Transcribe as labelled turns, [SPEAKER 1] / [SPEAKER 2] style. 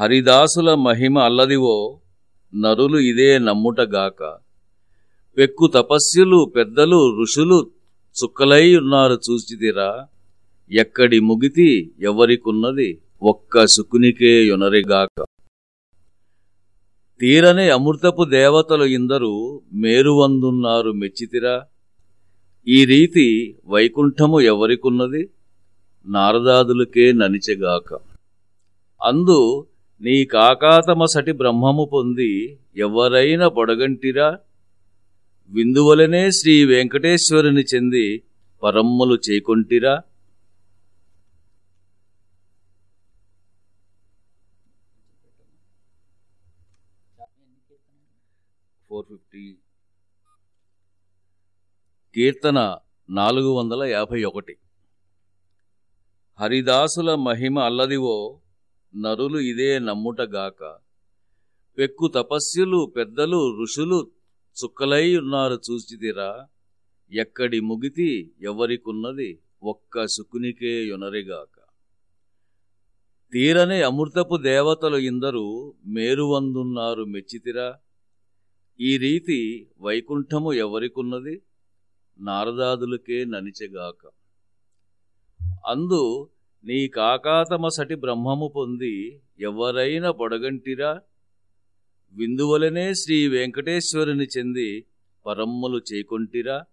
[SPEAKER 1] హరిదాసుల మహిమ అల్లదివో నరులు ఇదే నమ్ముటగాక పెక్కు తపస్సులు పెద్దలు ఋషులు చుక్కలై ఉన్నారు చూచితిరా. ఎక్కడి ముగితి ఎవరికున్నది ఒక్క శుకునికే యొనరిగాక తీరని అమృతపు దేవతలు ఇందరు మేరువందున్నారు మెచ్చితిరా. ఈ రీతి వైకుంఠము ఎవరికున్నది నారదాదులకే ననిచెగాక. అందు నీ కాకాతమసటి బ్రహ్మము పొంది ఎవరైన పొడగంటిరా విందువలనే శ్రీ వెంకటేశ్వరుని చెంది పరమ్మలు చేకొంటిరా? Four fifty. కీర్తన నాలుగు వందల యాభై ఒకటి. హరిదాసుల మహిమ అల్లదివో నరులు ఇదే నమ్ముటగాక వెక్కు తపస్సులు పెద్దలు ఋషులు చుక్కలై ఉన్నారు చూచితిరా. ఎక్కడి ముగితి ఎవరికున్నది ఒక్క శుకునికే యొనరిగాక. తీరని అమృతపు దేవతలు ఇందరూ మేరువందున్నారు మెచ్చితిరా. ఈ రీతి వైకుంఠము ఎవరికున్నది? నారదాదులకే ననిచెగాక. అందు నీ కాకాతమసటి బ్రహ్మము పొంది ఎవరైన పొడగంటిరా? విందువలనే శ్రీ వెంకటేశ్వరుని చెంది పరమ్ములు చేకొంటిరా?